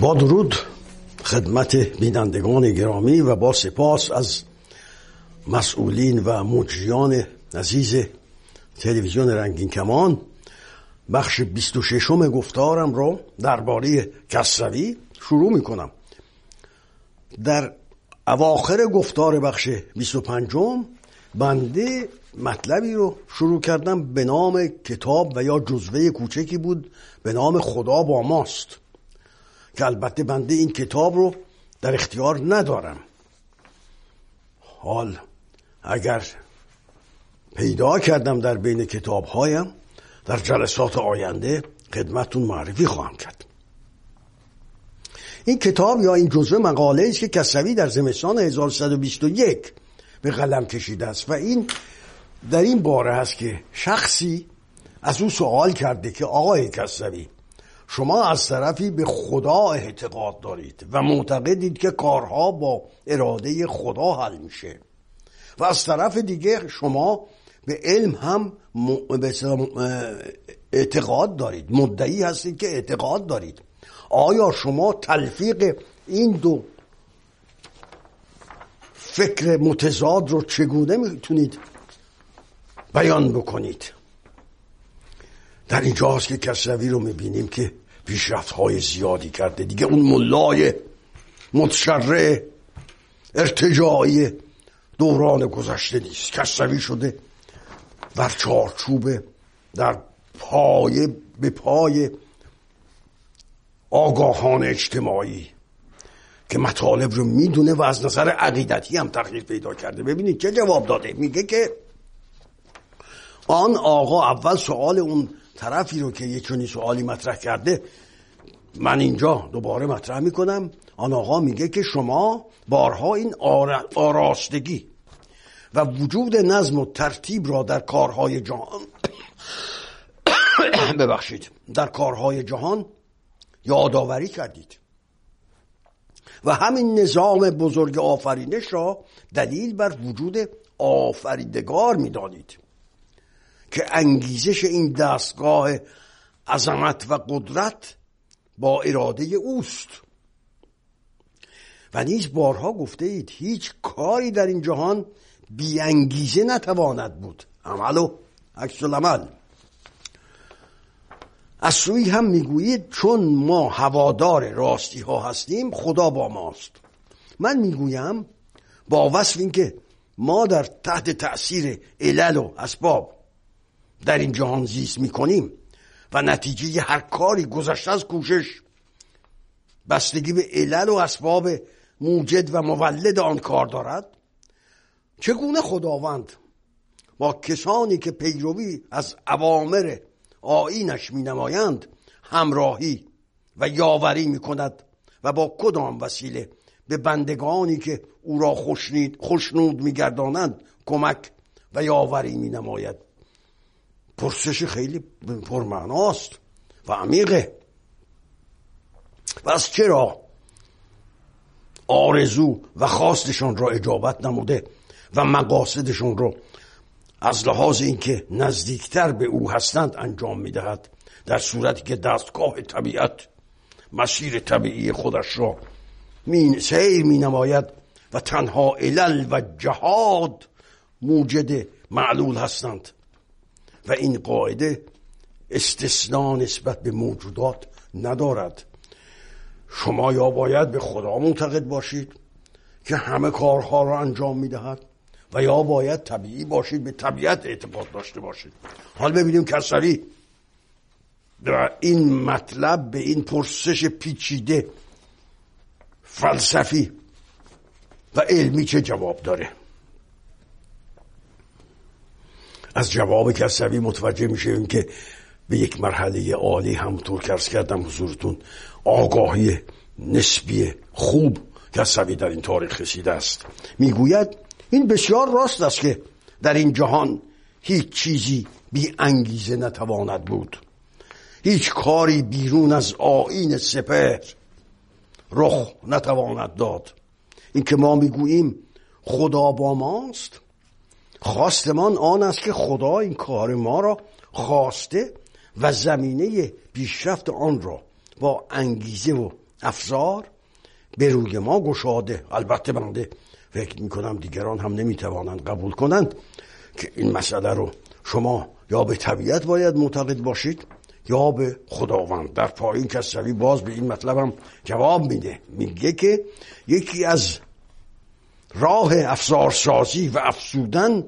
با درود خدمت بینندگان گرامی و با سپاس از مسئولین و مجریان عزیز تلویزیون رنگین کمان بخش 26 گفتارم را درباره کسروی شروع می کنم در اواخر گفتار بخش 25 بنده مطلبی رو شروع کردم به نام کتاب و یا جزوه کوچکی بود به نام خدا با ماست. که البته بنده این کتاب رو در اختیار ندارم. حال اگر پیدا کردم در بین کتاب هایم در جلسات آینده خدمتون معرفی خواهم کرد. این کتاب یا این جزوه مقاله است که کسوی در زمستان 1121 به قلم کشیده است و این در این باره هست که شخصی از او سوال کرده که آقای کسوی شما از طرفی به خدا اعتقاد دارید و معتقدید که کارها با اراده خدا حل میشه. و از طرف دیگه شما به علم هم اعتقاد دارید. مدعی هستید که اعتقاد دارید. آیا شما تلفیق این دو فکر متضاد رو چگونه می‌تونید بیان بکنید؟ در اینجا هست که کسروی رو می‌بینیم که پیشرفت های زیادی کرده. دیگه اون ملای متشرع ارتجاعی دوران گذشته نیست. کسروی شده در چارچوب در پای به پای آگاهان اجتماعی که مطالب رو می‌دونه و از نظر عقیدتی هم تغییر پیدا کرده. ببینید چه جواب داده. میگه که آن آقا اول سوال اون طرفی رو که یه چونی سوالی مطرح کرده من اینجا دوباره مطرح می‌کنم. آن آقا میگه که شما بارها این آراستگی و وجود نظم و ترتیب را در کارهای جهان ببخشید در کارهای جهان یادآوری کردید. و همین نظام بزرگ آفرینش را دلیل بر وجود آفریدگار می‌دانید. که انگیزش این دستگاه عظمت و قدرت با اراده اوست. و نیز بارها گفته اید هیچ کاری در این جهان انگیزه نتواند بود. عمل و عکس العمل. از سوی هم می‌گویید چون ما هوادار راستی ها هستیم خدا با ماست. من می‌گویم با وصف اینکه ما در تحت تأثیر علل و اسباب در این جهان زیست می‌کنیم و نتیجه هر کاری گذشته از کوشش بستگی به علل و اسباب موجد و مولد آن کار دارد. چگونه خداوند با کسانی که پیروی از عوامر آینش می نمایند همراهی و یاوری می کند و با کدام وسیله به بندگانی که او را خوشنود می گردانند کمک و یاوری می نماید پرسش خیلی پرمعناست و عمیقه. و از چرا آرزو و خواستشان را اجابت نموده و مقاصدشون رو از لحاظ اینکه نزدیکتر به او هستند انجام می‌دهد؟ در صورتی که دستگاه طبیعت مسیر طبیعی خودش را می سیر می نماید و تنها علل و جهاد موجد معلول هستند. و این قاعده استثناء نسبت به موجودات ندارد. شما یا باید به خدا معتقد باشید که همه کارها را انجام می‌دهد و یا باید طبیعی باشید به طبیعت اعتقاد داشته باشید. حال ببینیم کسری در این مطلب به این پرسش پیچیده فلسفی و علمی چه جواب داره؟ از جواب کسوی متوجه میشه که به یک مرحله عالی همونطور که ارز کردم حضورتون آگاهی نسبی خوب کسوی در این تاریخ رسیده است. می‌گوید این بسیار راست است که در این جهان هیچ چیزی بی انگیزه نتواند بود. هیچ کاری بیرون از آین سپهر رخ نتواند داد. این که ما می‌گوییم خدا با ماست خواستمان آن است که خدا این کار ما را خواسته و زمینه پیشرفت آن را با انگیزه و افزار به روی ما گشاده. البته بنده فکر می‌کنم دیگران هم نمی‌توانند قبول کنند که این مسئله رو شما یا به طبیعت باید معتقد باشید یا به خداوند. در پایین کسوی باز به این مطلبم جواب میده. میگه که یکی از راه افزارسازی و افسودن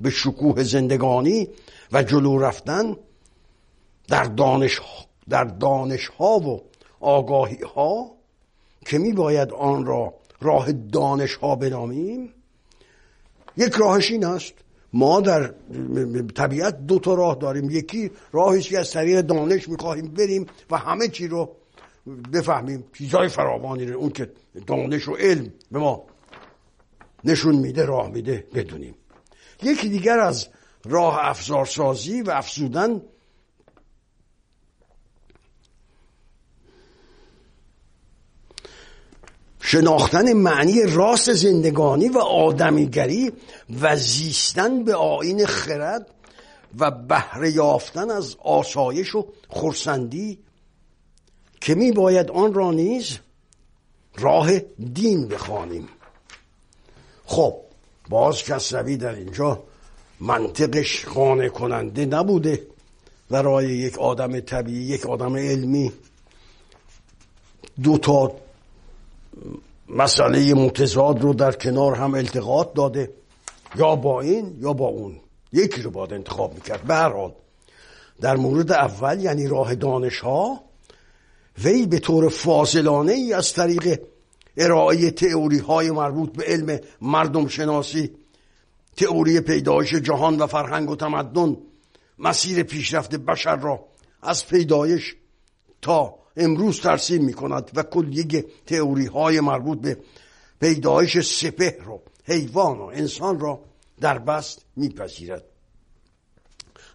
به شکوه زندگانی و جلو رفتن در دانش, در دانش ها و آگاهی ها که می باید آن را راه دانش ها بنامیم. یک راهش این است. ما در طبیعت دو تا راه داریم. یکی راهی که از طریق دانش می‌خواهیم بریم و همه چی رو بفهمیم. چیزای فراوانی رو اون که دانش و علم به ما نشون میده راه میده بدونیم. یکی دیگر از راه افزارسازی و افزودن شناختن معنی راست زندگانی و آدمیگری و زیستن به آین خرد و بهره یافتن از آسایش و خورسندی که می باید آن را نیز راه دین بخوانیم. خب باز کسروی در اینجا منطقش خانه کننده نبوده. برای یک آدم طبیعی یک آدم علمی. دو تا مسئله متضاد رو در کنار هم التقاط داده. یا با این یا با اون. یکی رو باید انتخاب می‌کرد. به هر در مورد اول یعنی راه دانش ها وی به طور فاضلانه ای از طریق ارائه تئوری های مربوط به علم مردم شناسی تئوری پیدایش جهان و فرهنگ و تمدن مسیر پیشرفت بشر را از پیدایش تا امروز ترسیم می کند و کلیه تئوری های مربوط به پیدایش سپه رو حیوان و انسان را در بست میپذیرد.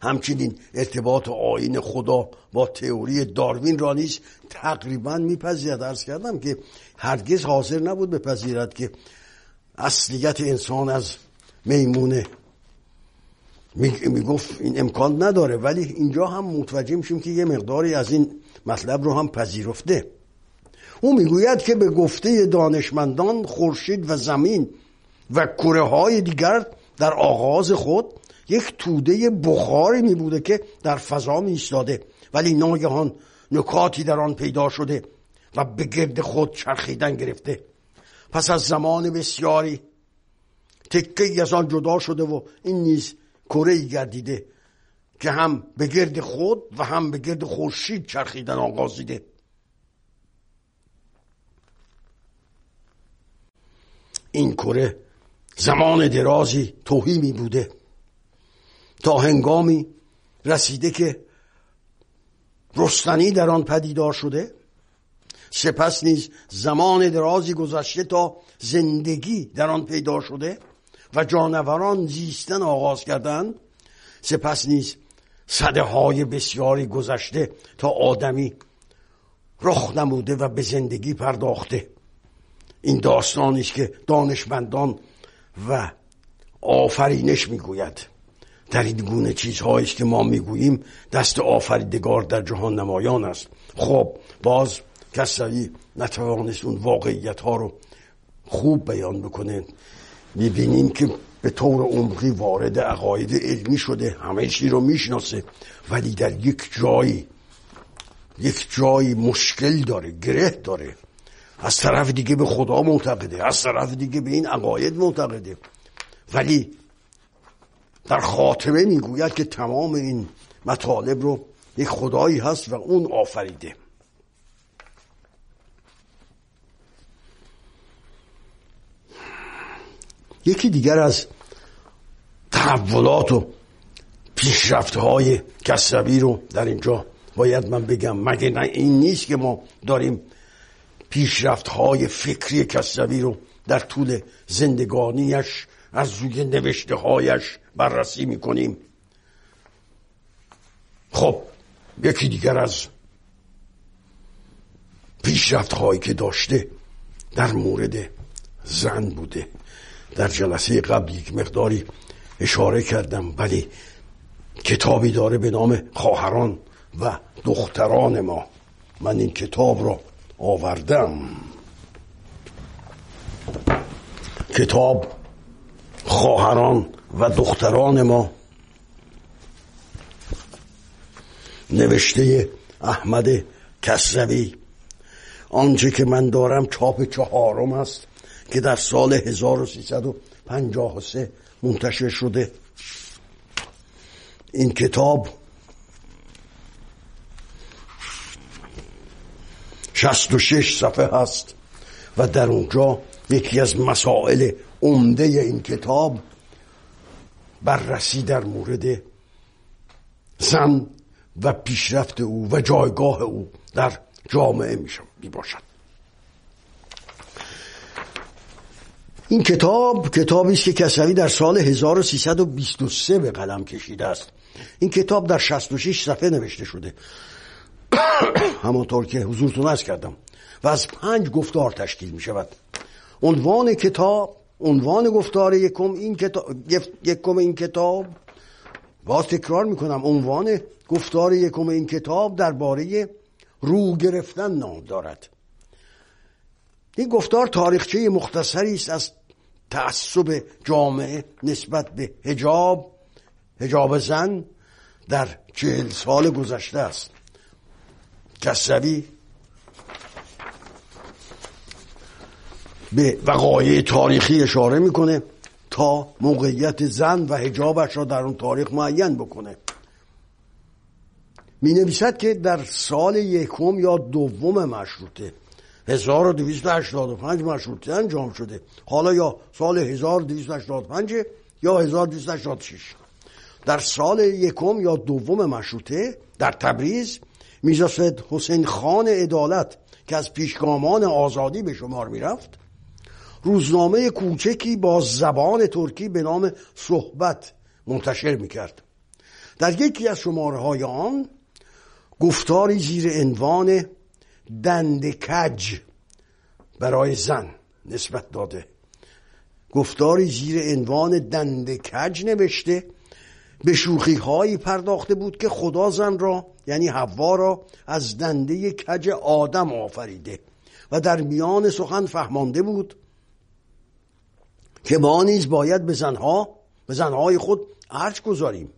همچنین ارتباط آین خدا با تئوری داروین را نیز تقریبا میپذیرد. ارز کردم که هرگز حاضر نبود بپذیرد که اصلیت انسان از میمونه. می‌گفت این امکان نداره ولی اینجا هم متوجه میشیم که یه مقداری از این مطلب رو هم پذیرفته. او می‌گوید که به گفته دانشمندان خورشید و زمین و کره های دیگر در آغاز خود یک توده بخاری می بوده که در فضا می ولی ناگهان نکاتی در آن پیدا شده. و به گرد خود چرخیدن گرفته. پس از زمان بسیاری تکه از آن جدا شده و این نیز کره گردیده که هم به گرد خود و هم به گرد خورشید چرخیدن آغازیده این کره زمان درازی توهیمی بوده. تا هنگامی رسیده که رستنی در آن پدیدار شده سپس نیز زمان درازی گذشته تا زندگی در آن پیدا شده و جانوران زیستن آغاز کردند. سپس نیز صده های بسیاری گذشته تا آدمی رخ نموده و به زندگی پرداخته. این داستانی است که دانشمندان و آفرینش می‌گوید. در این گونه چیزهایی که ما می‌گوییم دست آفریدگار در جهان نمایان است. خب باز کسایی نتوانست اون واقعیت ها رو خوب بیان بکنه می‌بینیم که به طور عمقی وارد عقاید علمی شده همه چی رو می‌شناسه. ولی در یک جایی یک جایی مشکل داره گره داره. از طرف دیگه به خدا معتقده از طرف دیگه به این عقاید معتقده. ولی در خاتمه می‌گوید که تمام این مطالب رو یک خدایی هست و اون آفریده. یکی دیگر از تحولات و پیشرفت های کسروی رو در اینجا باید من بگم. مگه نه این نیست که ما داریم پیشرفت های فکری کسروی رو در طول زندگانیش از روی نوشته هایش بررسی می‌کنیم؟ خب یکی دیگر از پیشرفت هایی که داشته در مورد زن بوده. در جلسه قبل یک مقداری اشاره کردم ولی کتابی داره به نام خواهران و دختران ما. من این کتاب را آوردم. کتاب خواهران و دختران ما. نوشته احمد کسروی. آنچه که من دارم چاپ چهارم است. که در سال 1353 منتشر شده. این کتاب 66 صفحه هست و در اونجا یکی از مسائل عمده این کتاب بررسی در مورد زن و پیشرفت او و جایگاه او در جامعه می باشد این کتاب کتابی است که کسوی در سال 1323 به قلم کشیده است. این کتاب در 66 صفحه نوشته شده. همانطور که حضورتون از کردم. و از پنج گفتار تشکیل می شود. عنوان کتاب عنوان گفتار یکم این کتاب یکم این کتاب. باز تکرار می‌کنم عنوان گفتار یکم این کتاب درباره رو گرفتن نام دارد. این گفتار تاریخچه مختصری است از تعصب جامعه نسبت به هجاب هجاب زن در چهل سال گذشته است. کسوی به وقایع تاریخی اشاره می‌کنه تا موقعیت زن و هجابش را در اون تاریخ معین بکنه. می نویسد که در سال یکم یا دوم مشروطه 1285 مشروطه انجام شده. حالا یا سال 1285 یا 1286 در سال یکم یا دوم مشروطه در تبریز میرزا حسین خان عدالت که از پیشگامان آزادی به شمار می‌رفت روزنامه کوچکی با زبان ترکی به نام صحبت منتشر می‌کرد. در یکی از شماره های آن گفتاری زیر عنوان دند کج برای زن نسبت داده. گفتاری زیر عنوان دند کج نوشته به شوخی هایی پرداخته بود که خدا زن را یعنی حوا را از دنده کج آدم آفریده و در میان سخن فهمانده بود که ما نیز باید به زنها به زنهای خود ارج گذاریم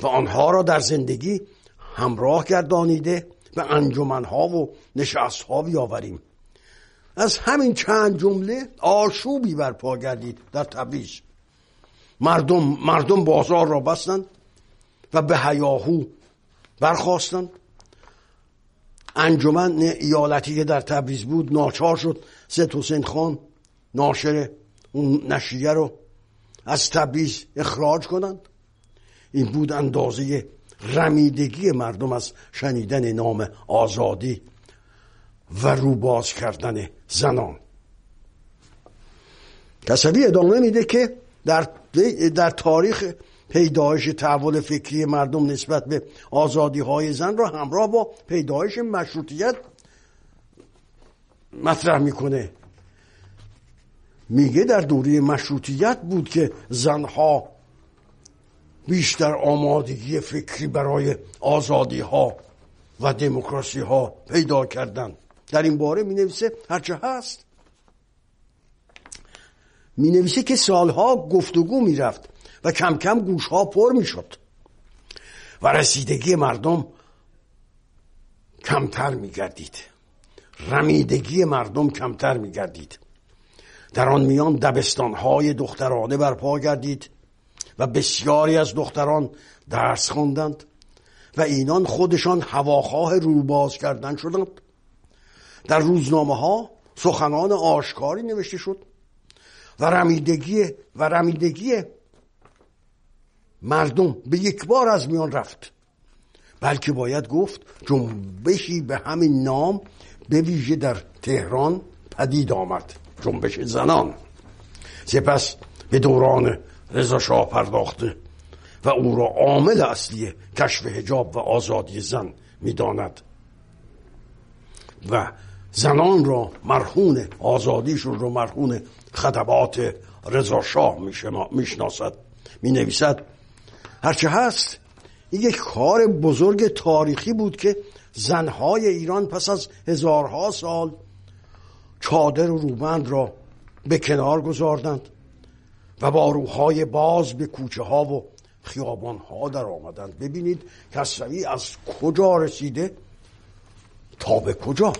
و آنها را در زندگی همراه گردانیده به انجمنها و نشستها بیاوریم. از همین چند جمله آشوبی برپا گردید در تبریز. مردم مردم بازار را بستند و به هیاهو برخواستند انجمن ایالتی که در تبریز بود ناچار شد. سید حسین خان ناشر اون نشریه رو از تبریز اخراج کنند. این بود اندازه رمیدگی مردم از شنیدن نام آزادی و روباز کردن زنان. کسبی ادامه میده که در, در تاریخ پیدایش تحول فکری مردم نسبت به آزادی های زن را همراه با پیدایش مشروطیت مطرح می‌کنه. میگه در دوره مشروطیت بود که زنها بیشتر آمادگی فکری برای آزادی ها و دموکراسی ها پیدا کردن در این باره می نویسه هرچه هست می نویسه که سالها گفتگو می رفت و کم کم گوش ها پر می شد و رسیدگی مردم کمتر می گردید رمیدگی مردم کمتر می گردید در آن میان دبستان های دخترانه برپا گردید. و بسیاری از دختران درس خواندند و اینان خودشان هواخواه روباز کردن شدند. در روزنامه ها سخنان آشکاری نوشته شد و رمیدگی و رمیدگی مردم به یک بار از میان رفت. بلکه باید گفت جنبشی به همین نام به ویژه در تهران پدید آمد. جنبش زنان. سپس به دوران رضا شاه پرداخته و او را عامل اصلی کشف هجاب و آزادی زن می‌داند. و زنان را مرهون آزادیشون رو مرهون خدمات رضا شاه می‌شناسد می نویسد هرچه هست این یک کار بزرگ تاریخی بود که زنهای ایران پس از هزارها سال چادر و روبند را به کنار گذاردند. و با روحهای باز به کوچه ها و خیابان ها در آمدند. ببینید کسروی از کجا رسیده؟ تا به کجا؟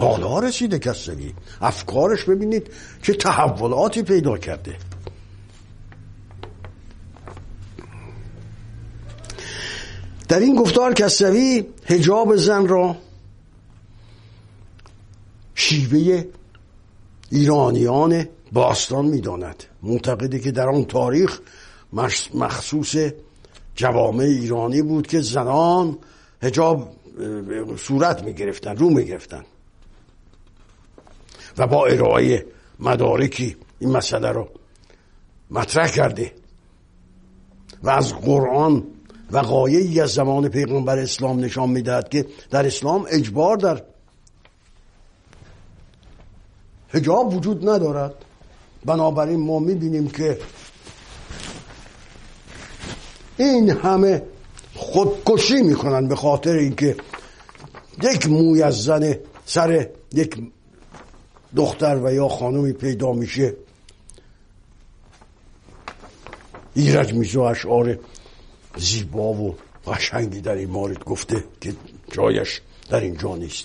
بالا رسیده کسروی افکارش ببینید چه تحولاتی پیدا کرده. در این گفتار کسروی هجاب زن را شیوه ایرانیان باستان می‌داند. معتقده که در آن تاریخ مخصوص جوامع ایرانی بود که زنان هجاب صورت می گرفتن رو می گرفتن و با ارائه مدارکی این مسئله رو مطرح کرده. و از قرآن وقایعی از زمان پیغمبر اسلام نشان می‌دهد که در اسلام اجبار در هجاب وجود ندارد. بنابراین ما می‌بینیم که این همه خودکشی می‌کنن به خاطر اینکه یک موی از زن سر یک دختر و یا خانمی پیدا میشه. ایرج میشه اشعار زیبا و قشنگی در این مورد گفته که جایش در اینجا نیست.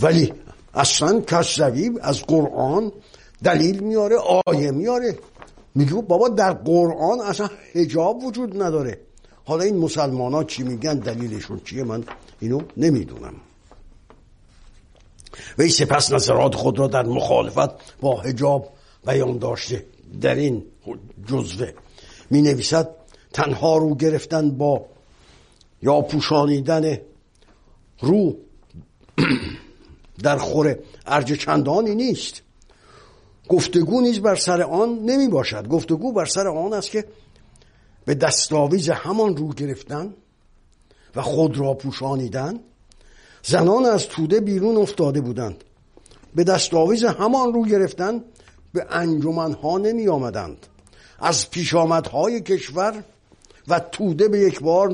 ولی اصلا کسروی از قرآن دلیل میاره آیه میاره. میگه بابا در قرآن اصلا حجاب وجود نداره. حالا این مسلمان ها چی میگن؟ دلیلشون چیه؟ من اینو نمی‌دونم. وی سپس نظرات خود را در مخالفت با حجاب بیان داشته. در این جزوه می نویسد تنها رو گرفتن با یا پوشانیدن رو در خور ارج چندانی نیست. گفتگو نیز بر سر آن نمی باشد. گفتگو بر سر آن است که به دستاویز همان رو گرفتن و خود را پوشانیدن زنان از توده بیرون افتاده بودند. به دستاویز همان رو گرفتن به انجمنها نمی آمدند. از پیشامدهای کشور و توده به یک بار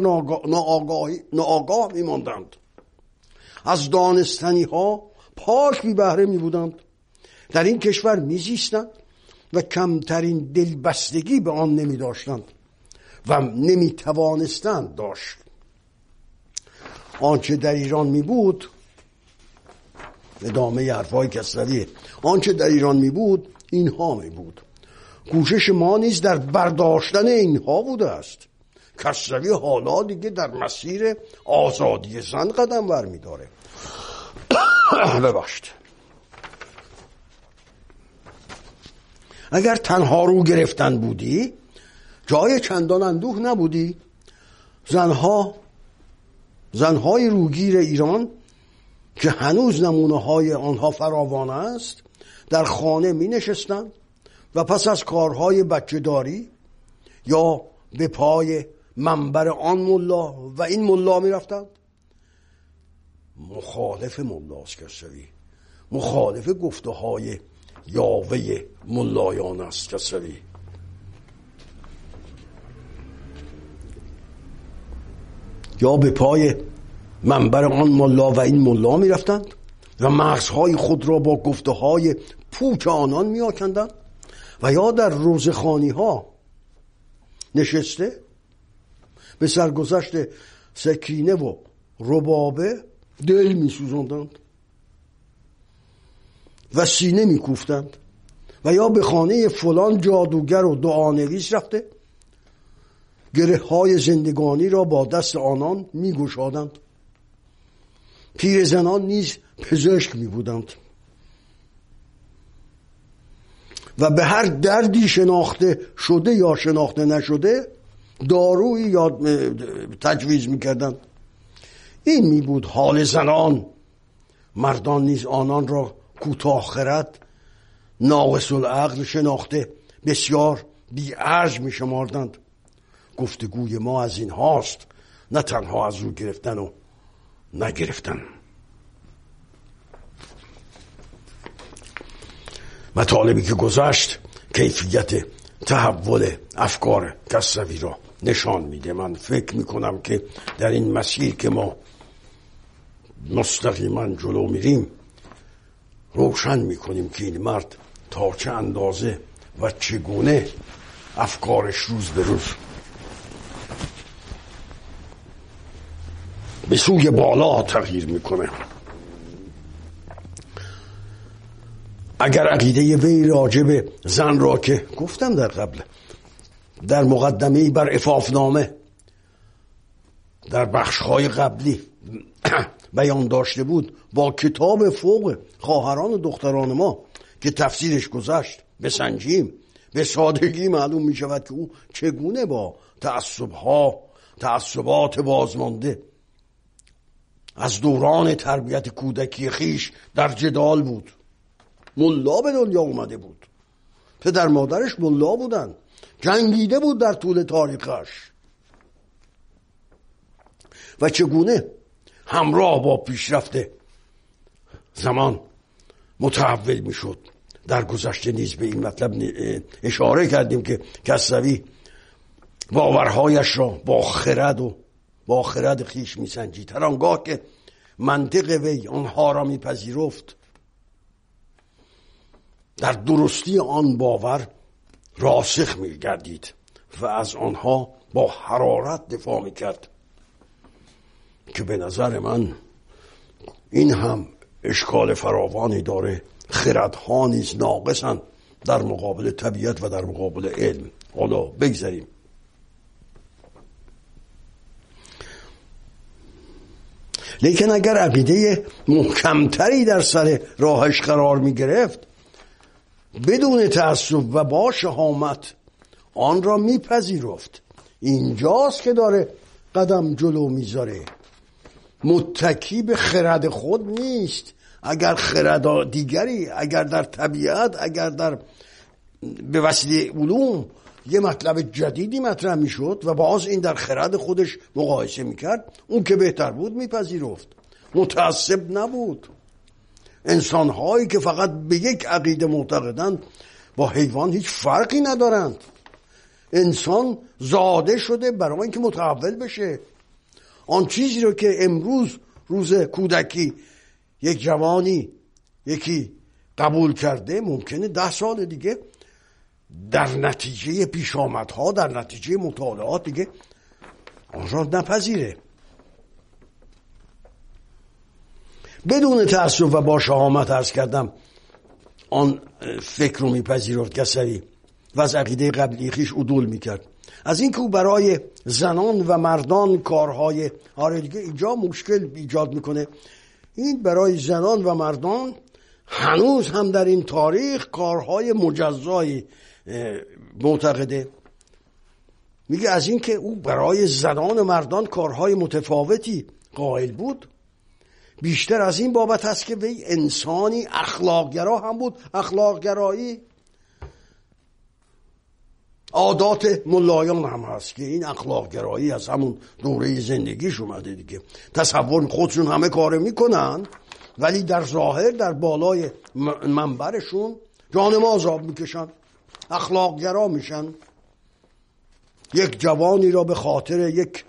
ناآگاه می ماندند. از دانستنی ها پاک بی بهره می بودند. در این کشور میزیستند و کمترین دلبستگی به آن نمی داشتند و نمی توانستند داشت. آنچه در ایران می بود ادامه حرفای کسرویه آنچه در ایران می بود اینها می بود کوشش ما نیز در برداشتن اینها بوده است. کسروی حالا دیگه در مسیر آزادی زن قدم ور می داره بباشت اگر تنها رو گرفتن بودی جای چندان اندوه نبودی. زنها زنهای روگیر ایران که هنوز نمونه های آنها فراوان است در خانه می نشستند و پس از کارهای بچهداری یا به پای منبر آن ملا و این ملا می رفتند مخالف ملاست کسوی مخالف گفته های یاوه ملایان است کسوی یا به پای منبر آن ملا و این ملا می رفتند و مغزهای خود را با گفته های پوچ آنان می آکندند و یا در روزخانی ها نشسته به سرگذشت سکینه و ربابه دل می سوزندند و سینه می کوفتند و یا به خانه فلان جادوگر و دعانویس رفته. گره های زندگانی را با دست آنان می گشادند پیر زنان نیز پزشک می بودند و به هر دردی شناخته شده یا شناخته نشده داروی یاد تجویز می‌کردند. این می بود حال زنان. مردان نیز آنان را کوتاه خرد ناقص العقل شناخته بسیار بی ارج می شماردند گفتگوی ما از این هاست نه تنها از رو گرفتن و نگرفتن. مطالبی که گذشت کیفیت تحول افکار کسروی را نشان میده. من فکر می‌کنم که در این مسیر که ما مستقیما جلو میریم روشن می‌کنیم که این مرد تا چه اندازه و چگونه افکارش روز به روز به سوی بالا تغییر می‌کنه. اگر عقیده وی راجب زن را که گفتم در قبل در مقدمه بر افافنامه در بخشهای قبلی بیان داشته بود با کتاب فوق خواهران و دختران ما که تفسیرش گذشت. بسنجیم به سادگی معلوم می شود که او چگونه با تعصبها تعصبات بازمانده از دوران تربیت کودکی خیش در جدال بود. ملا به دنیا اومده بود. پدر مادرش ملا بودن. جنگیده بود در طول تاریخش. و چگونه همراه با پیشرفت زمان متحول می‌شد. در گذشته نیز به این مطلب اشاره کردیم که کسوی باورهایش را با خرد و با خرد خیش میسنجید هر آنگاه که منطق وی آنها را میپذیرفت در درستی آن باور راسخ میگردید و از آنها با حرارت دفاع می‌کرد. که به نظر من این هم اشکال فراوانی داره خردها نیز ناقصن در مقابل طبیعت و در مقابل علم. حالا بگذاریم. لیکن اگر عقیده محکمتری در سر راهش قرار می گرفت بدون تعصب و با شهامت آن را میپذیرفت اینجاست که داره قدم جلو می‌ذاره متکی به خرد خود نیست. اگر خرد دیگری اگر در طبیعت اگر در به وسیله علوم یه مطلب جدیدی مطرح می‌شد و باز این در خرد خودش مقایسه می‌کرد اون که بهتر بود میپذیرفت. متعصب نبود. انسان هایی که فقط به یک عقیده معتقدند با حیوان هیچ فرقی ندارند. انسان زاده شده برای اینکه متحول بشه. آن چیزی رو که امروز روز کودکی یک جوانی یکی قبول کرده ممکنه ده سال دیگه در نتیجه پیشامدها در نتیجه مطالعات دیگه آن را نپذیره. بدون تعصب و با شهامت ارز کردم آن فکر رو میپذیرفت کسری و از عقیده قبلی خیش عدول می‌کرد. از اینکه او برای زنان و مردان کارهای آره دیگه اینجا مشکل ایجاد می‌کنه. این برای زنان و مردان هنوز هم در این تاریخ کارهای مجزایی معتقده. میگه از اینکه او برای زنان و مردان کارهای متفاوتی قائل بود بیشتر از این بابت است که وی انسانی اخلاقگرا هم بود. اخلاقگرایی عادات ملایان هم هست که این اخلاقگرایی از همون دوره زندگیش اومده دیگه. تصور خودشون همه کار می‌کنن ولی در ظاهر در بالای منبرشون جان ما عذاب می‌کشن اخلاقگرا میشن. یک جوانی را به خاطر یک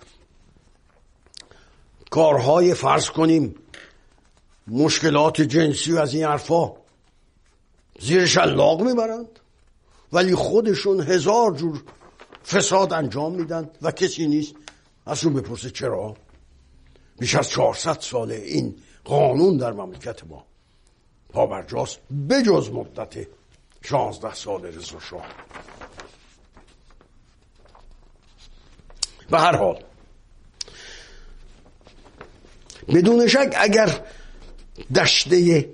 کارهای فرض کنیم مشکلات جنسی و از این حرفا زیر شلاق می‌برند. ولی خودشون هزار جور فساد انجام میدن و کسی نیست از اون بپرسه چرا؟ بیش از 400 ساله این قانون در مملکت ما. پابرجاست بجز مدت 16 سال رضا شاه. به هر حال بدون شک اگر دشته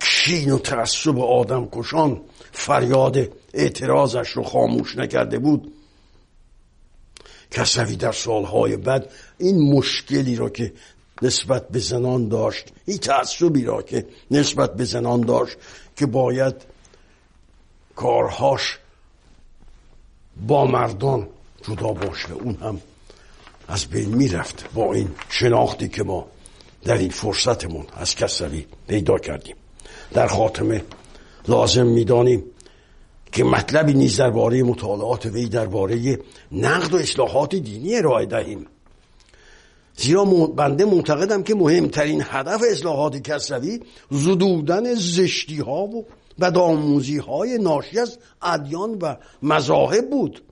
کین و تعصب آدم کشان فریاد اعتراضش رو خاموش نکرده بود. کسوی در سالهای بعد این مشکلی را که نسبت به زنان داشت این تعصبی را که نسبت به زنان داشت که باید کارهاش با مردان جدا باشه اون هم از بین می‌رفت. با این شناختی که ما در این فرصتمون از کسری پیدا کردیم. در خاتمه لازم می‌دانیم که مطلبی نیز درباره مطالعات وی درباره نقد و اصلاحات دینی ارائه دهیم. زیرا بنده معتقدم که مهمترین هدف اصلاحات کسروی زدودن زشتی ها و بدآموزی های ناشی از ادیان و مذاهب بود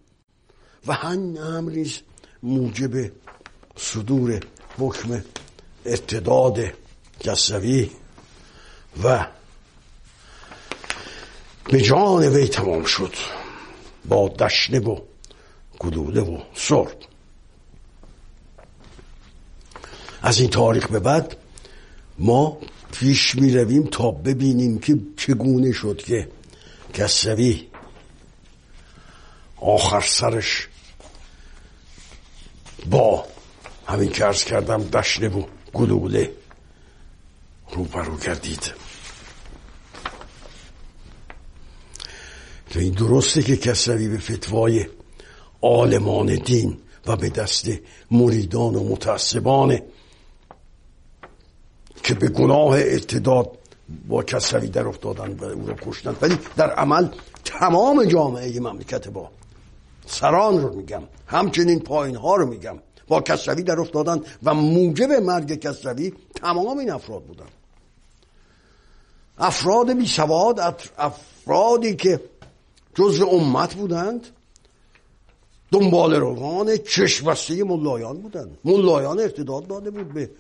و همین امری موجب صدور حکم ارتداد کسروی و به جان وی تمام شد. با دشنه و گلوله و سرب از این تاریخ به بعد ما پیش می رویم تا ببینیم که چگونه شد که کسوی آخر سرش با همین که ارز کردم دشنه و گلوله روبرو کردید که این درسته که کسروی به فتوای عالمان دین و به دست مریدان و متعصبان که به گناه ارتداد با کسروی در افتادن و او را کشتن. ولی در عمل تمام جامعه مملکت با سران رو میگم همچنین پایین ها رو میگم. با کسروی در افتادن و موجب مرگ کسروی تمام این افراد بودن. افراد بی سواد افرادی که جزء امت بودند. دنبال روان چشم بسته ملایان بودند. ملایان ارتداد داده بود به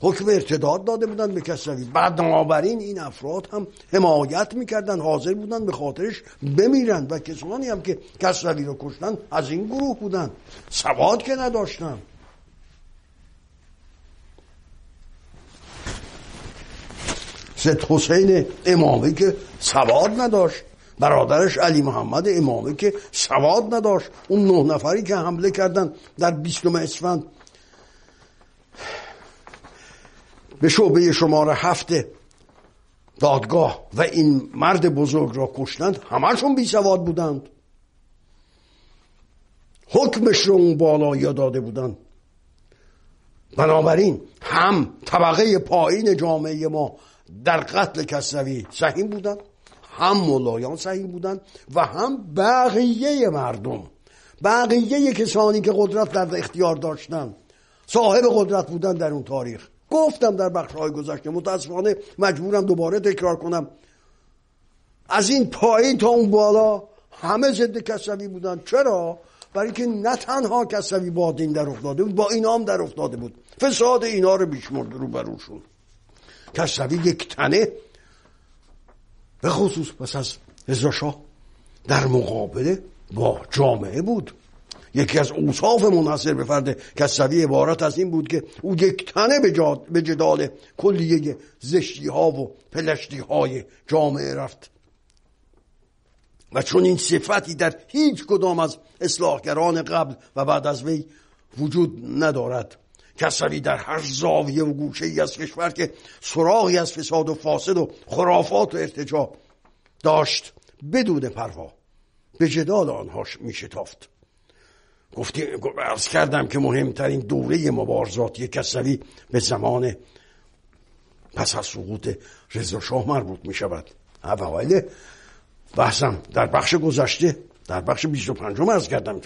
حکم ارتداد داده بودن به کسروی. بعد بنابراین این افراد هم حمایت می‌کردن حاضر بودن به خاطرش بمیرن و کسانی هم که کسروی رو کشتن از این گروه بودن سواد که نداشتن ست حسین امامی که سواد نداشت. برادرش علی محمد امامی که سواد نداشت. اون نه نفری که حمله کردن در بیستم اسفند. به شعبه شماره هفت دادگاه و این مرد بزرگ را کشتند. همشون بی سواد بودند. حکمش رو اون بالا داده بودند. بنابراین هم طبقه پایین جامعه ما در قتل کسروی سهیم بودند. هم ملایان سهیم بودند و هم بقیه مردم بقیه کسانی که قدرت در اختیار داشتند صاحب قدرت بودن در اون تاریخ. گفتم در بخش های گذشته متاسفانه مجبورم دوباره تکرار کنم. از این پایین تا اون بالا همه ضد کسوی بودن. چرا؟ برای که نه تنها کسوی با دین در افتاده بود با اینا هم در افتاده بود. فساد اینا رو بیشمرد رو بروشون کسوی یک تنه به خصوص پس از رضا در مقابله با جامعه بود. یکی از اوصاف منحصر به فرد کسوی عبارت از این بود که او یک تنه به جدال کلیه زشتی ها و پلشتی های جامعه رفت. و چون این صفتی در هیچ کدام از اصلاحگران قبل و بعد از وی وجود ندارد کسوی در هر زاویه و گوشه ای از کشور که سراغی از فساد و فاسد و خرافات و ارتجا داشت بدون پروا به جدال آنهاش می شتافت گفتی ارز کردم که مهمترین دوره مبارزاتی کسوی به زمان پس از سقوط رضا شاه مربوط می شود اوایل بحثم در بخش گذشته در بخش 25 ارز کردم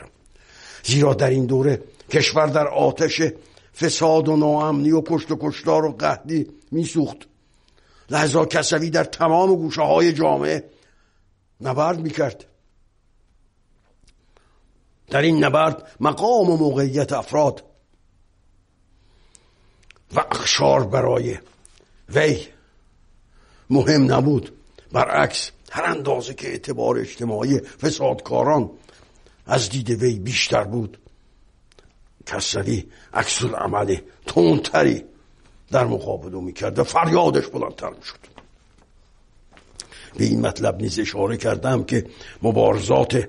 زیرا در این دوره کشور در آتش فساد و ناامنی و کشت و کشتار و قهدی میسوخت. لحظا کسوی در تمام گوشه های جامعه نبرد می‌کرد. در این نبرد مقام و موقعیت افراد و اخشار برای وی مهم نبود. برعکس هر اندازه که اعتبار اجتماعی فسادکاران از دید وی بیشتر بود. کسری عکس عمل تونتری در مقابل می‌کرد و فریادش بلندتر می‌شد. به این مطلب نیز اشاره کردم که مبارزات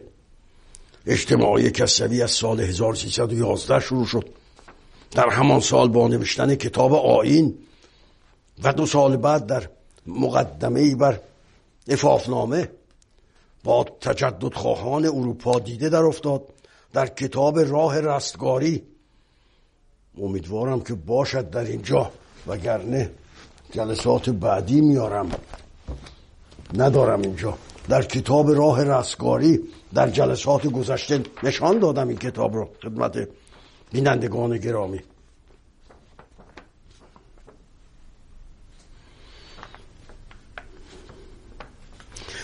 اجتماعی کسوی از سال 1311 شروع شد. در همان سال با نوشتن کتاب آین و دو سال بعد در مقدمه بر افافنامه با تجدد خواهان اروپا دیده در افتاد. در کتاب راه رستگاری امیدوارم که باشد در اینجا وگرنه جلسات بعدی میارم. ندارم اینجا. در کتاب راه رستگاری در جلسات گذشته نشان دادم این کتاب رو. خدمت بینندگان گرامی.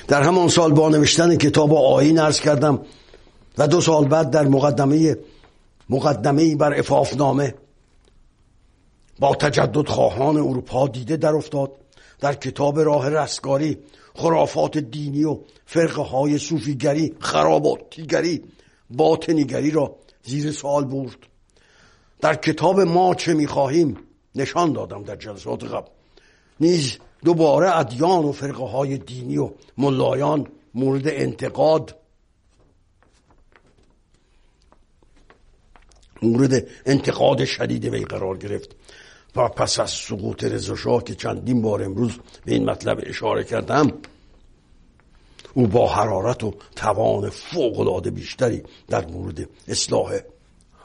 در همان سال با نوشتن کتاب آین عرض کردم و دو سال بعد در مقدمه مقدمه بر افافنامه با تجدد خواهان اروپا دیده در افتاد. در کتاب راه رستگاری خرافات دینی و فرقه های صوفیگری خراباتیگری باطنیگری را زیر سوال برد. در کتاب ما چه می‌خواهیم نشان دادم در جلسات قبل. نیز دوباره ادیان و فرقه های دینی و ملایان مورد انتقاد مورد انتقاد شدید وی قرار گرفت. و پس از سقوط رضا که چندین بار امروز به این مطلب اشاره کردم او با حرارت و توان فوقالعاده بیشتری در مورد اصلاح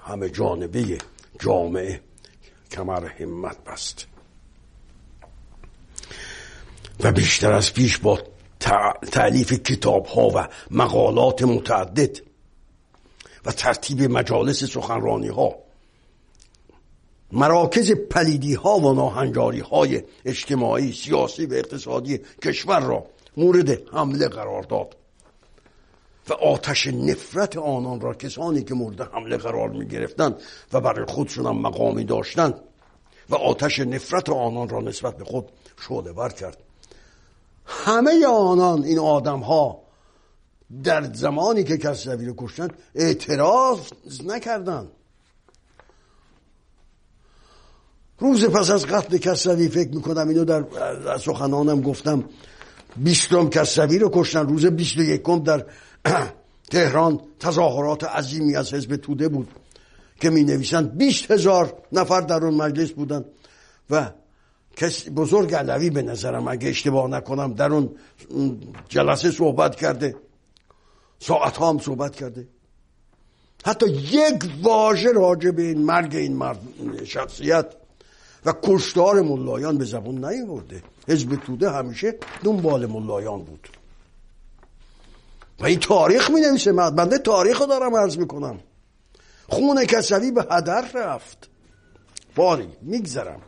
همه جانبه جامعه کمر همت بست. و بیشتر از پیش با تعلیف کتاب ها و مقالات متعدد و ترتیب مجالس سخنرانی ها مراکز پلیدی ها و ناهنجاری های اجتماعی سیاسی و اقتصادی کشور را مورد حمله قرار داد و آتش نفرت آنان را کسانی که مورد حمله قرار می گرفتند و برای خودشون هم مقامی داشتند و آتش نفرت آنان را نسبت به خود شعله بر کرد. همه آنان این آدم ها در زمانی که کسروی رو کشتند اعتراض نکردند. روز پس از قتل کسروی فکر می‌کنم اینو در سخنانم گفتم. بیستم کسروی رو کشتن. روز بیست و یکم در تهران تظاهرات عظیمی از حزب توده بود که می نویسند بیست هزار نفر در اون مجلس بودن و بزرگ علوی به نظرم اگه اشتباه نکنم در اون جلسه صحبت کرده. ساعت هم صحبت کرده. حتی یک واژه راجع به این مرگ این مرد شخصیت و کشتار ملایان به زبون نیورده حزب توده همیشه دنبال ملایان بود. و این تاریخ می نویسه بنده تاریخ رو دارم عرض می‌کنم. خون کسوی به هدر رفت. باری میگذرم.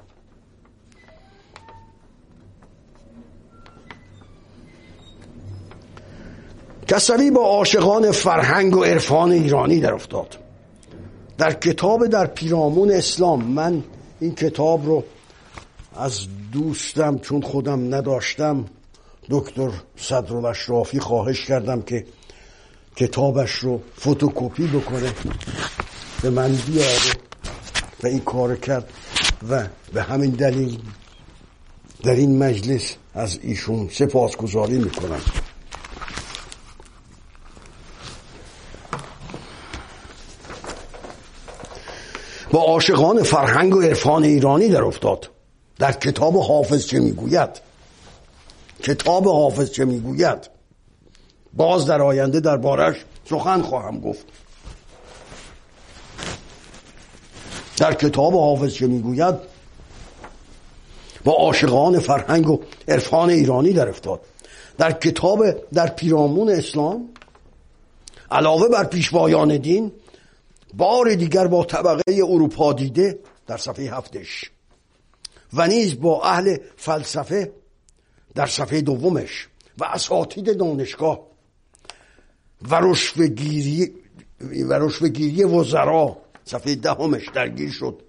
کسوی با عاشقان فرهنگ و عرفان ایرانی در افتاد. در کتاب در پیرامون اسلام من این کتاب رو از دوستم چون خودم نداشتم دکتر صدرالاشرافی خواهش کردم که کتابش رو فتوکپی بکنه. به من بیاره و این کار کرد و به همین دلیل در این مجلس از ایشون سپاسگزاری می‌کنم. با عاشقان فرهنگ و عرفان ایرانی در افتاد. در کتاب حافظ چه می‌گوید؟ کتاب حافظ چه می‌گوید؟ باز در آینده در بارش سخن خواهم گفت. در کتاب حافظ چه می‌گوید؟ با عاشقان فرهنگ و عرفان ایرانی در افتاد. در کتاب در پیرامون اسلام علاوه بر پیشوایان دین بار دیگر با طبقه اروپا دیده در صفحه هفتش و نیز با اهل فلسفه در صفحه دومش و اساتید دانشگاه و رشوهگیری و وزرا صفحه دهمش درگیر شد.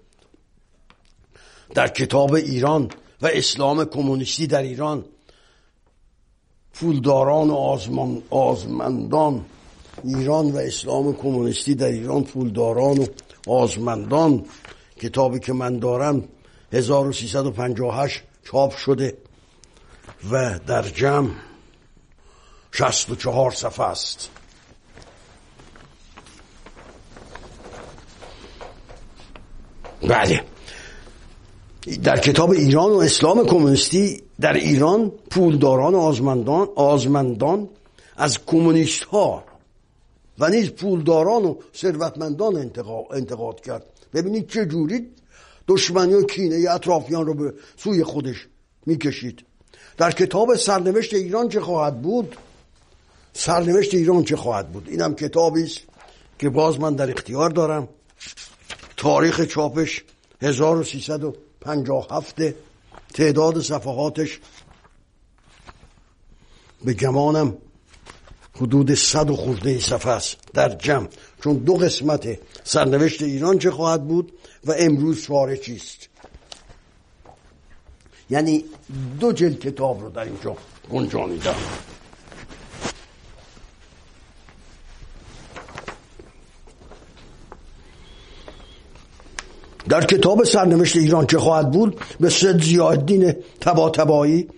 در کتاب ایران و اسلام کمونیستی در ایران پولداران و آزمان آزمندان ایران و اسلام کمونیستی در ایران پولداران و آزمندان. کتابی که من دارم 1358 چاپ شده و در جمع 64 صفحه است. بله. در کتاب ایران و اسلام کمونیستی در ایران پولداران آزمندان, آزمندان از کمونیست ها و نیز پولداران و ثروتمندان انتقاد کرد. ببینید چه جوری دشمنی و کینه اطرافیان رو به سوی خودش می‌کشید. در کتاب سرنوشت ایران چه خواهد بود؟ سرنوشت ایران چه خواهد بود؟ اینم کتابی است که باز من در اختیار دارم. تاریخ چاپش 1357 تعداد صفحاتش. به گمانم حدود صد و خورده صفحه است در جمع چون دو قسمت سرنوشت ایران چه خواهد بود و امروز فاره چیست؟ یعنی دو جلد کتاب رو در اینجا گنجانیدم. در کتاب سرنوشت ایران چه خواهد بود؟ به سد زیادین تبا تبایی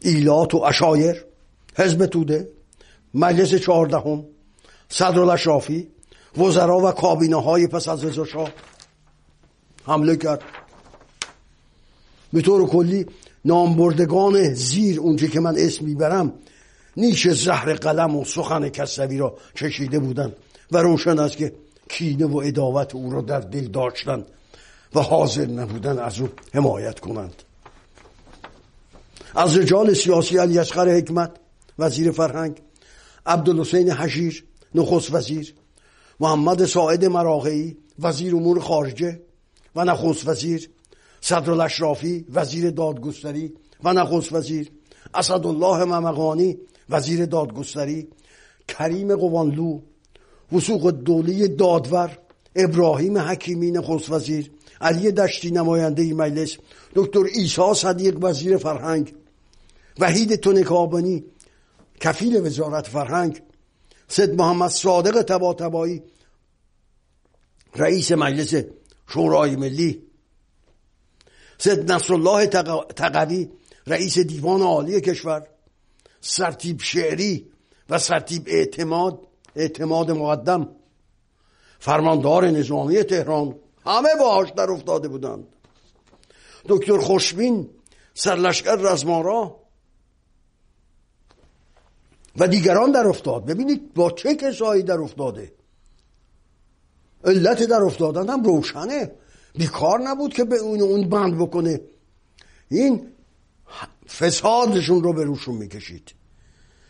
ایلات و اشایر حزب توده. مجلس چهاردهم صدر الاشرافی وزرا و کابینه های پس از رضا شاه حمله کرد. به طور کلی نامبردگان زیر اونچه که من اسم می‌برم نیش زهر قلم و سخن کسوی را چشیده بودند و روشن است که کینه و اداوت او را در دل داشتند و حاضر نبودن از او حمایت کنند. از رجال سیاسی علی حکمت وزیر فرهنگ عبدالحسین حشیر نخست وزیر. محمد ساعد مراغعی وزیر امور خارجه و نخست وزیر. صدر الاشرافی وزیر دادگستری و نخست وزیر. اسدالله ممقانی وزیر دادگستری. کریم قوانلو وسوق دولی دادور. ابراهیم حکیمی نخست وزیر. علی دشتی نماینده مجلس. دکتر ایسا صدیق وزیر فرهنگ. وحید تونکابانی کفیل وزارت فرهنگ سید محمد صادق تباتبایی رئیس مجلس شورای ملی سید نصرالله تقوی رئیس دیوان عالی کشور سرتیب شعری و سرتیب اعتماد اعتماد مقدم فرماندار نظامی تهران همه باهاش در افتاده بودند. دکتر خوشبین سرلشکر رزمارا و دیگران در افتاد. ببینید با چه کسایی در افتاده. علت در افتادن هم روشنه. بیکار نبود که به اون اون بند بکنه. این فسادشون رو به روشون می‌کشید.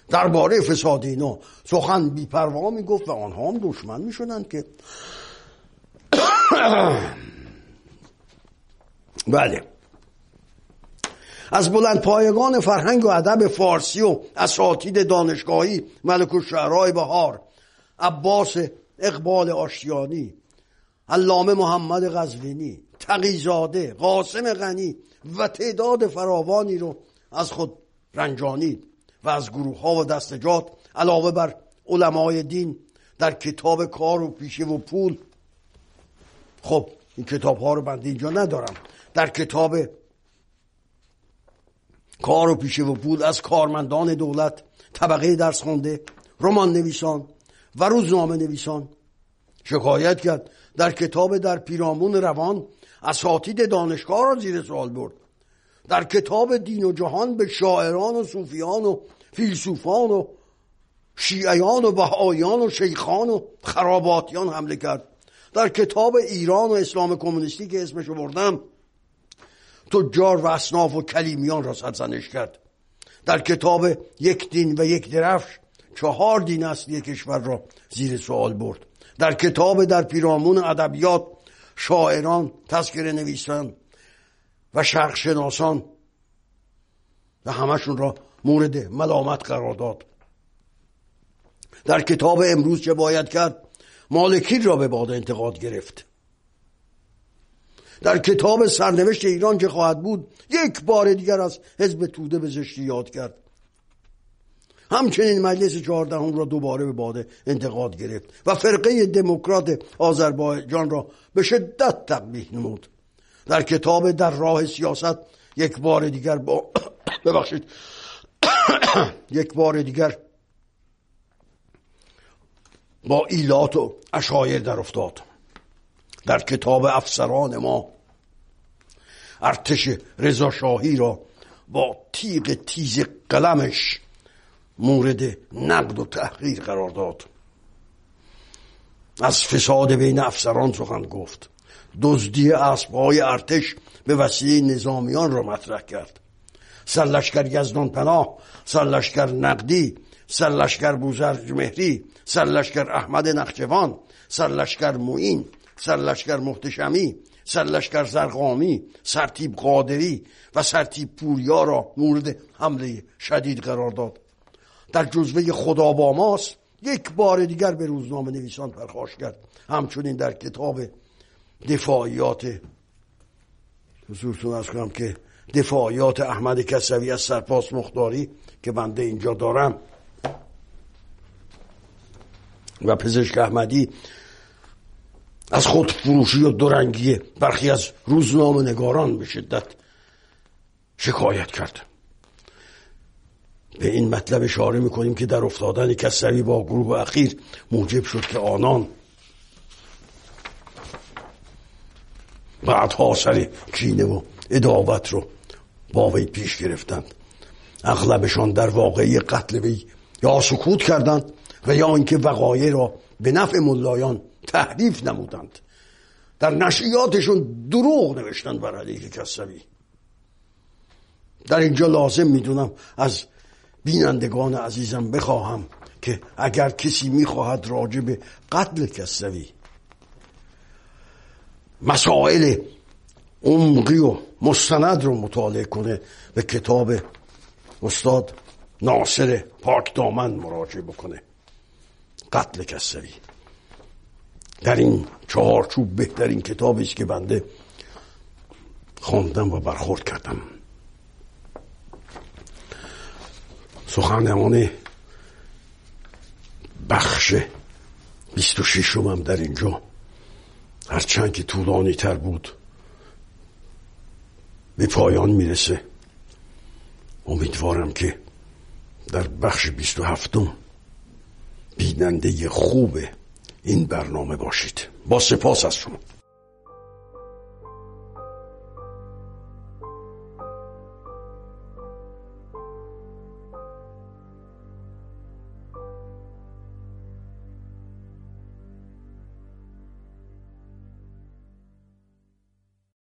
درباره فساد اینا سخن بیپروا می‌گفت و آنها هم دشمن می‌شدند که بله. از بلند پایگان فرهنگ و ادب فارسی و اساتید دانشگاهی ملک و شعرهای بهار عباس اقبال آشتیانی علامه محمد غزوینی تقیزاده قاسم غنی و تعداد فراوانی رو از خود رنجانید و از گروه ها و دستجات علاوه بر علمای دین در کتاب کار و پیشه و پول. خب این کتاب ها رو بنده اینجا ندارم. در کتاب کار و پیشه و پول از کارمندان دولت طبقه درس خونده رمان نویسان و روزنامه نویسان. شکایت کرد در کتاب در پیرامون روان اساتید دانشگاه را زیر سوال برد. در کتاب دین و جهان به شاعران و صوفیان و فیلسوفان و شیعیان و بهایان و شیخان و خراباتیان حمله کرد. در کتاب ایران و اسلام کمونیستی که اسمشو بردم تجار و اصناف و کلیمیان را سرزنش کرد. در کتاب یک دین و یک درفش چهار دین اصلی کشور را زیر سوال برد. در کتاب در پیرامون ادبیات شاعران تذکره نویسان و شرق شناسان و همشون را مورد ملامت قرار داد. در کتاب امروز چه باید کرد؟ مالکی را به باد انتقاد گرفت. در کتاب سرنوشت ایران که خواهد بود یک بار دیگر از حزب توده به زشتی یاد کرد. همچنین مجلس چهاردهم را دوباره به باده انتقاد گرفت و فرقه دموکرات آذربایجان را به شدت تقبیح نمود. در کتاب در راه سیاست یک بار دیگر با ببخشید. یک بار دیگر با ایلات و اشایر در افتاد. در کتاب افسران ما. ارتش رضاشاهی را با تیغ تیز قلمش مورد نقد و تحقیر قرار داد. از فساد بین افسران سخن گفت. دزدی اسبهای ارتش به وسیله نظامیان را مطرح کرد. سرلشکر یزدان پناه سرلشکر نقدی سرلشکر بوزرج مهری سرلشکر احمد نخجوان سرلشکر معین سرلشکر محتشمی سرلشکر زرقامی سرتیب قادری و سرتیب پوریا را مورد حمله شدید قرار داد. در جزوه خدا با ماست یک بار دیگر به روزنامه نویسان پرخاش کرد. همچنین در کتاب دفاعیات حضورتون از کنم که دفاعیات احمد کسوی از سرپاس مختاری که بنده اینجا دارم و پزشک احمدی از خود فروشی و دورنگی برخی از روزنامه نگاران به شدت شکایت کرد. به این مطلب اشاره می‌کنیم که در افتادن کسری با گروه اخیر موجب شد که آنان بعد سر کینه و اداوت رو با وی پیش گرفتند. اغلبشان در واقعی قتل وی یا سکوت کردند و یا اینکه وقایع را به نفع ملایان تحریف نمودند. در نشریاتشون دروغ نوشتند بر علیه کسوی در اینجا لازم می‌دونم از بینندگان عزیزم بخواهم که اگر کسی می‌خواهد راجع به قتل کسوی مسائل عمقی و مستند رو مطالعه کنه به کتاب استاد ناصر پاک دامن مراجعه بکنه. قتل کسوی در این چهارچوب بهترین کتابی که بنده خواندم و برخورد کردم. سخنرانی بخش بیست و ششم در اینجا. هرچند که طولانی تر بود به پایان می‌رسه. امیدوارم که در بخش بیست و هفتم بیننده خوب این برنامه باشید. با سپاس از شما.